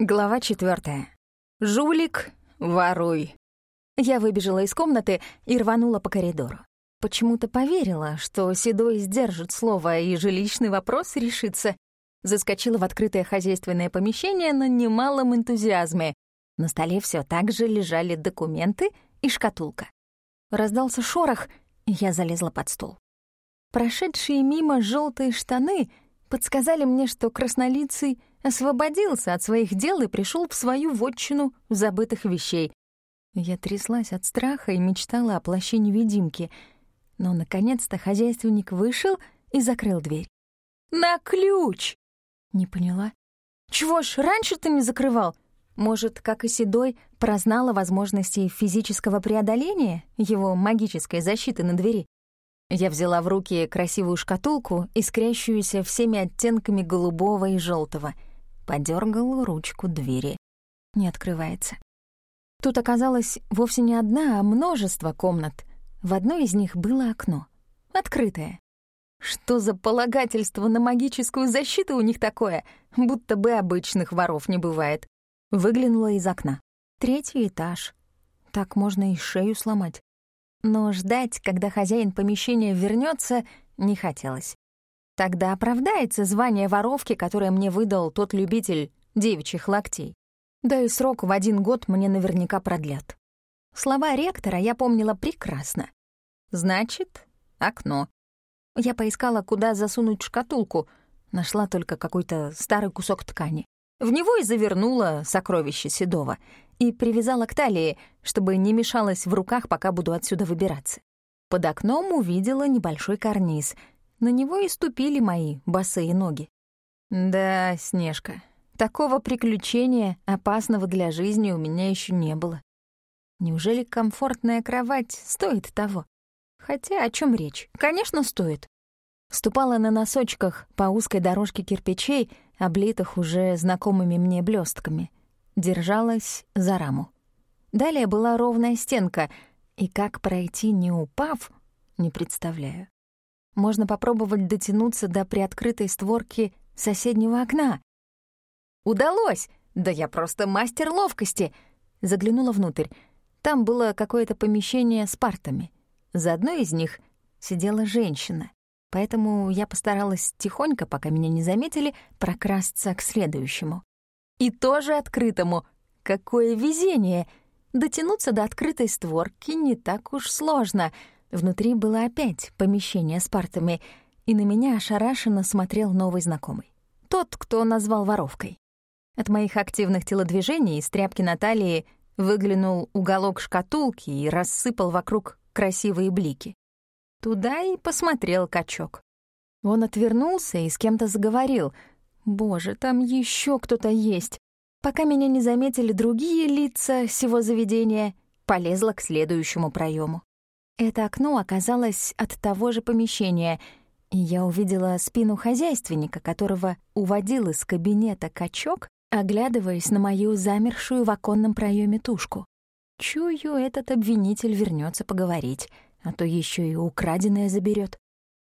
Глава четвертая. «Жулик, воруй». Я выбежала из комнаты и рванула по коридору. Почему-то поверила, что Седой сдержит слово и жилищный вопрос решится. Заскочила в открытое хозяйственное помещение на немалом энтузиазме. На столе все так же лежали документы и шкатулка. Раздался шорох, я залезла под стол. Прошедшие мимо желтые штаны подсказали мне, что краснолицый — освободился от своих дел и пришел в свою вотчину забытых вещей. Я тряслась от страха и мечтала о плаще невидимки, но наконец-то хозяйственник вышел и закрыл дверь. «На ключ!» Не поняла. «Чего ж, раньше ты не закрывал?» Может, как и Седой, прознала возможности физического преодоления его магической защиты на двери? Я взяла в руки красивую шкатулку, искрящуюся всеми оттенками голубого и желтого — подергал ручку двери. Не открывается. Тут оказалось вовсе не одна, а множество комнат. В одной из них было окно. Открытое. Что за полагательство на магическую защиту у них такое? Будто бы обычных воров не бывает. Выглянула из окна. Третий этаж. Так можно и шею сломать. Но ждать, когда хозяин помещения вернется, не хотелось. Тогда оправдается звание воровки, которое мне выдал тот любитель девичьих локтей. Да и срок в один год мне наверняка продлят. Слова ректора я помнила прекрасно. Значит, окно. Я поискала, куда засунуть шкатулку, нашла только какой-то старый кусок ткани. В него и завернула сокровище Седова и привязала к талии, чтобы не мешалось в руках, пока буду отсюда выбираться. Под окном увидела небольшой карниз — на него и ступили мои босые ноги. Да, Снежка, такого приключения, опасного для жизни, у меня еще не было. Неужели комфортная кровать стоит того? Хотя о чем речь? Конечно, стоит. Ступала на носочках по узкой дорожке кирпичей, облитых уже знакомыми мне блестками. Держалась за раму. Далее была ровная стенка, и как пройти, не упав, не представляю. Можно попробовать дотянуться до приоткрытой створки соседнего окна. Удалось! Да я просто мастер ловкости! Заглянула внутрь. Там было какое-то помещение с партами. За одной из них сидела женщина. Поэтому я постаралась тихонько, пока меня не заметили, прокрасться к следующему. И тоже открытому. Какое везение! Дотянуться до открытой створки не так уж сложно — Внутри было опять помещение с партами, и на меня ошарашенно смотрел новый знакомый. Тот, кто назвал воровкой. От моих активных телодвижений из тряпки на талии выглянул уголок шкатулки и рассыпал вокруг красивые блики. Туда и посмотрел качок. Он отвернулся и с кем-то заговорил. «Боже, там еще кто-то есть!» Пока меня не заметили другие лица всего заведения, полезла к следующему проему. Это окно оказалось от того же помещения, и я увидела спину хозяйственника, которого уводил из кабинета качок, оглядываясь на мою замершую в оконном проеме тушку. Чую, этот обвинитель вернется поговорить, а то еще и украденное заберет.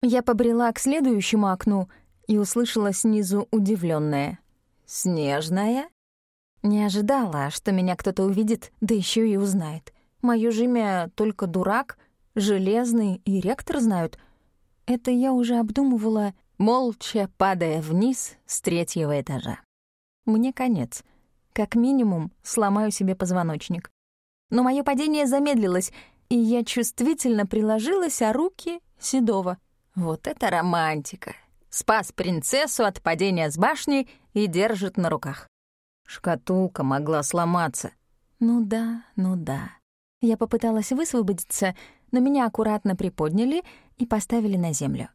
Я побрела к следующему окну и услышала снизу удивленное: «Снежная?» Не ожидала, что меня кто-то увидит, да еще и узнает. Моё же имя только дурак — Железный и ректор знают. Это я уже обдумывала, молча падая вниз с третьего этажа. Мне конец. Как минимум, сломаю себе позвоночник. Но мое падение замедлилось, и я чувствительно приложилась о руки Седова. Вот это романтика! Спас принцессу от падения с башни и держит на руках. Шкатулка могла сломаться. Ну да, ну да. Я попыталась высвободиться, но меня аккуратно приподняли и поставили на землю.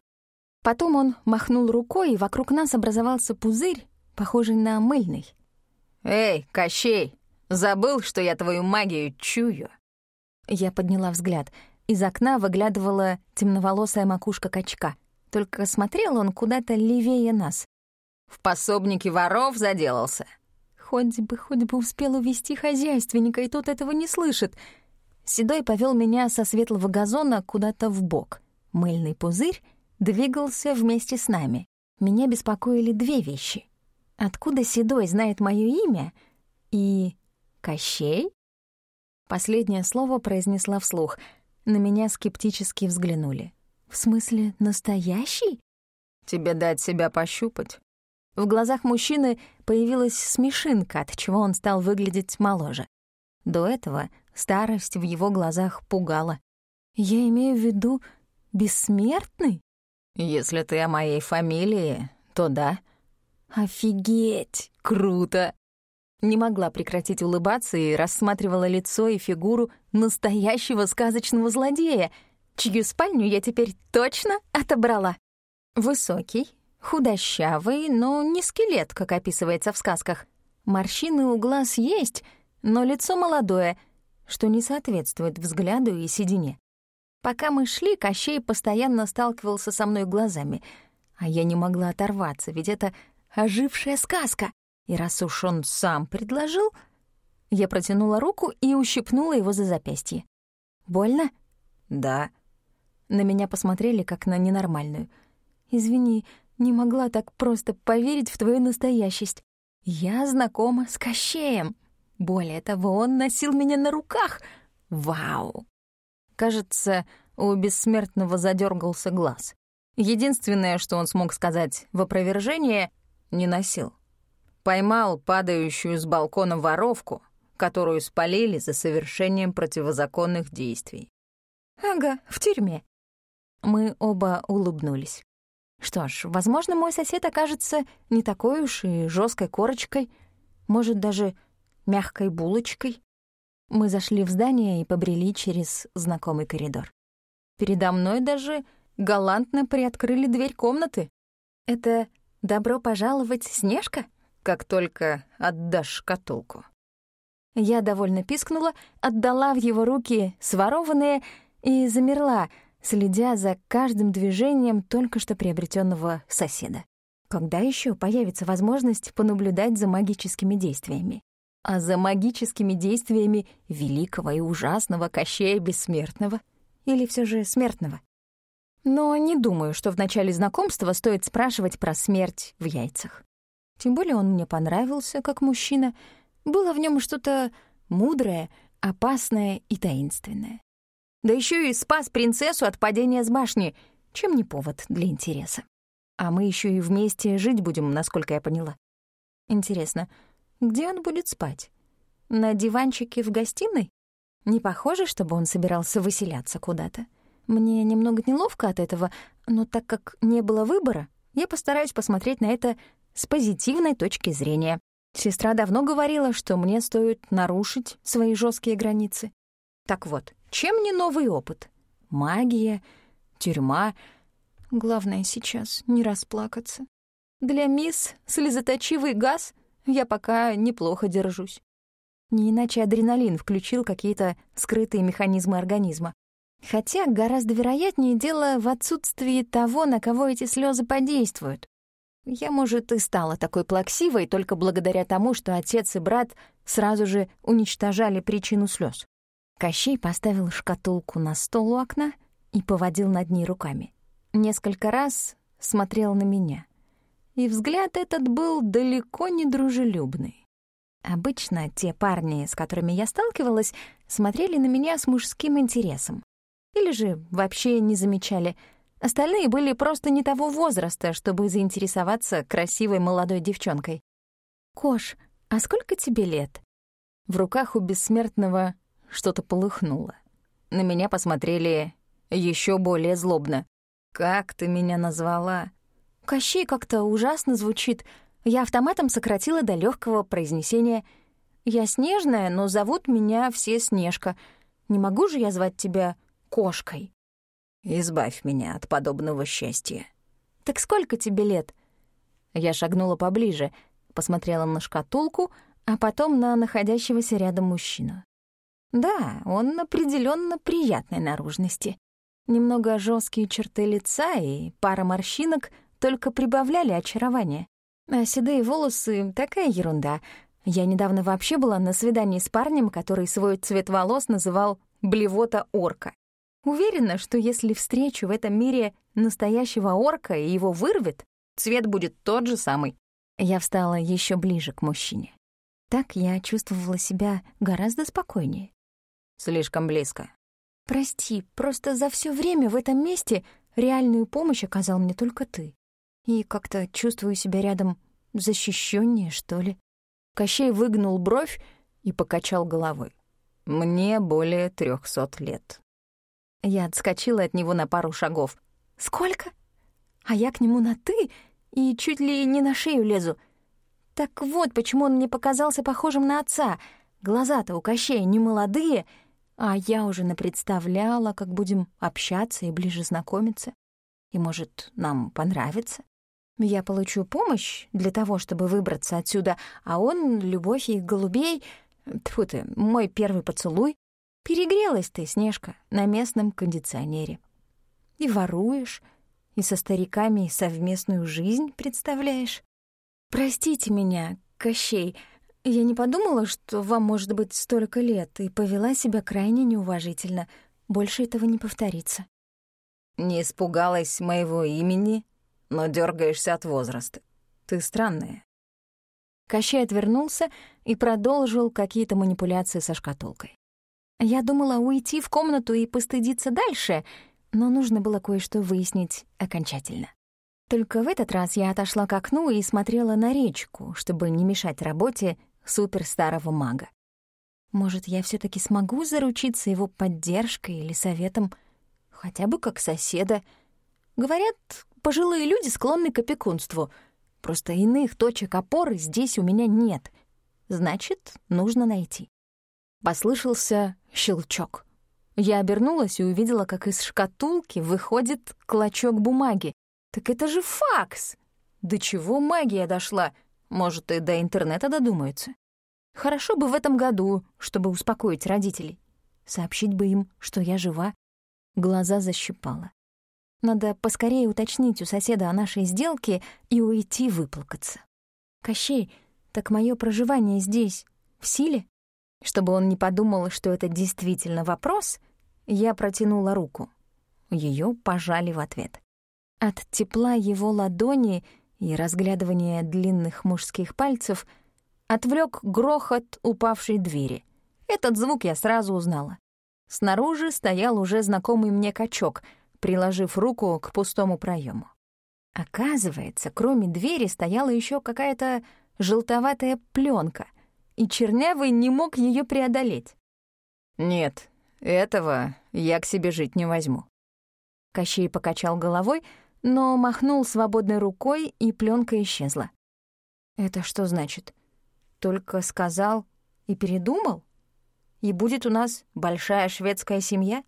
Потом он махнул рукой, и вокруг нас образовался пузырь, похожий на мыльный. «Эй, Кощей, забыл, что я твою магию чую?» Я подняла взгляд. Из окна выглядывала темноволосая макушка качка. Только смотрел он куда-то левее нас. В пособнике воров заделался. Хоть бы, хоть бы успел увести хозяйственника, и тот этого не слышит — Седой повел меня со светлого газона куда-то в бок. Мыльный пузырь двигался вместе с нами. Меня беспокоили две вещи. Откуда Седой знает моё имя? И Кощей? Последнее слово произнесла вслух. На меня скептически взглянули. В смысле, настоящий? Тебе дать себя пощупать? В глазах мужчины появилась смешинка, от чего он стал выглядеть моложе. До этого старость в его глазах пугала. Я имею в виду бессмертный? Если ты о моей фамилии, то да. Офигеть, круто! Не могла прекратить улыбаться и рассматривала лицо и фигуру настоящего сказочного злодея, чью спальню я теперь точно отобрала. Высокий, худощавый, но не скелет, как описывается в сказках. Морщины у глаз есть, но лицо молодое, что не соответствует взгляду и седине. Пока мы шли, Кощей постоянно сталкивался со мной глазами, а я не могла оторваться, ведь это ожившая сказка. И раз уж он сам предложил, я протянула руку и ущипнула его за запястье. «Больно?» «Да». На меня посмотрели, как на ненормальную. «Извини, не могла так просто поверить в твою настоящесть. Я знакома с Кощеем. Более того, он носил меня на руках. Вау!» Кажется, у бессмертного задергался глаз. Единственное, что он смог сказать в опровержение, не носил. Поймал падающую с балкона воровку, которую спалили за совершением противозаконных действий. «Ага, в тюрьме». Мы оба улыбнулись. Что ж, возможно, мой сосед окажется не такой уж и жесткой корочкой, может, даже мягкой булочкой. Мы зашли в здание и побрели через знакомый коридор. Передо мной даже галантно приоткрыли дверь комнаты. Это «добро пожаловать, Снежка»? Как только отдашь шкатулку. Я довольно пискнула, отдала в его руки сворованные и замерла, следя за каждым движением только что приобретенного соседа. Когда еще появится возможность понаблюдать за магическими действиями? А за магическими действиями великого и ужасного Кощея Бессмертного или все же смертного. Но не думаю, что в начале знакомства стоит спрашивать про смерть в яйцах. Тем более он мне понравился как мужчина. Было в нем что-то мудрое, опасное и таинственное. Да еще и спас принцессу от падения с башни, чем не повод для интереса. А мы еще и вместе жить будем, насколько я поняла. Интересно, где он будет спать? На диванчике в гостиной? Не похоже, чтобы он собирался выселяться куда-то. Мне немного неловко от этого, но так как не было выбора, я постараюсь посмотреть на это с позитивной точки зрения. Сестра давно говорила, что мне стоит нарушить свои жесткие границы. Так вот, чем не новый опыт? Магия, тюрьма. Главное сейчас не расплакаться. Для мисс слезоточивый газ — я пока неплохо держусь. Не иначе адреналин включил какие-то скрытые механизмы организма. Хотя гораздо вероятнее дело в отсутствии того, на кого эти слезы подействуют. Я, может, и стала такой плаксивой только благодаря тому, что отец и брат сразу же уничтожали причину слез. Кощей поставил шкатулку на стол у окна и поводил над ней руками. Несколько раз смотрел на меня и взгляд этот был далеко не дружелюбный. Обычно те парни, с которыми я сталкивалась, смотрели на меня с мужским интересом. Или же вообще не замечали. Остальные были просто не того возраста, чтобы заинтересоваться красивой молодой девчонкой. «Кош, а сколько тебе лет?» В руках у бессмертного что-то полыхнуло. На меня посмотрели еще более злобно. «Как ты меня назвала?» Кощей как-то ужасно звучит. Я автоматом сократила до легкого произнесения. Я снежная, но зовут меня все Снежка. Не могу же я звать тебя кошкой? Избавь меня от подобного счастья. Так сколько тебе лет? Я шагнула поближе, посмотрела на шкатулку, а потом на находящегося рядом мужчину. Да, он определенно приятной наружности. Немного жесткие черты лица и пара морщинок — только прибавляли очарование. А седые волосы — такая ерунда. Я недавно вообще была на свидании с парнем, который свой цвет волос называл «блевота орка». Уверена, что если встречу в этом мире настоящего орка и его вырвет, цвет будет тот же самый. Я встала еще ближе к мужчине. Так я чувствовала себя гораздо спокойнее. Слишком близко. Прости, просто за все время в этом месте реальную помощь оказал мне только ты. И как-то чувствую себя рядом защищеннее, что ли. Кощей выгнул бровь и покачал головой. Мне более трехсот лет. Я отскочила от него на пару шагов. Сколько? А я к нему на «ты» и чуть ли не на шею лезу. Так вот, почему он мне показался похожим на отца. Глаза-то у Кощея не молодые, а я уже напредставляла, как будем общаться и ближе знакомиться. И, может, нам понравится. Я получу помощь для того, чтобы выбраться отсюда, а он — любовь и голубей. Тьфу ты, мой первый поцелуй. Перегрелась ты, Снежка, на местном кондиционере. И воруешь, и со стариками совместную жизнь представляешь. Простите меня, Кощей, я не подумала, что вам может быть столько лет, и повела себя крайне неуважительно. Больше этого не повторится. Не испугалась моего имени, но дергаешься от возраста. Ты странная. Кощей отвернулся и продолжил какие-то манипуляции со шкатулкой. Я думала уйти в комнату и постыдиться дальше, но нужно было кое-что выяснить окончательно. Только в этот раз я отошла к окну и смотрела на речку, чтобы не мешать работе суперстарого мага. Может, я все таки смогу заручиться его поддержкой или советом, хотя бы как соседа. Говорят, пожилые люди склонны к опекунству. Просто иных точек опоры здесь у меня нет. Значит, нужно найти. Послышался щелчок. Я обернулась и увидела, как из шкатулки выходит клочок бумаги. Так это же факс! До чего магия дошла? Может, и до интернета додумаются. Хорошо бы в этом году, чтобы успокоить родителей. Сообщить бы им, что я жива. Глаза защипала. Надо поскорее уточнить у соседа о нашей сделке и уйти выплакаться. Кощей, так мое проживание здесь в силе? Чтобы он не подумал, что это действительно вопрос, я протянула руку. Ее пожали в ответ. От тепла его ладони и разглядывания длинных мужских пальцев отвлек грохот упавшей двери. Этот звук я сразу узнала. Снаружи стоял уже знакомый мне качок, приложив руку к пустому проему. Оказывается, кроме двери стояла еще какая-то желтоватая пленка, и Чернявый не мог ее преодолеть. «Нет, этого я к себе жить не возьму». Кощей покачал головой, но махнул свободной рукой, и пленка исчезла. «Это что значит? Только сказал и передумал? И будет у нас большая шведская семья?»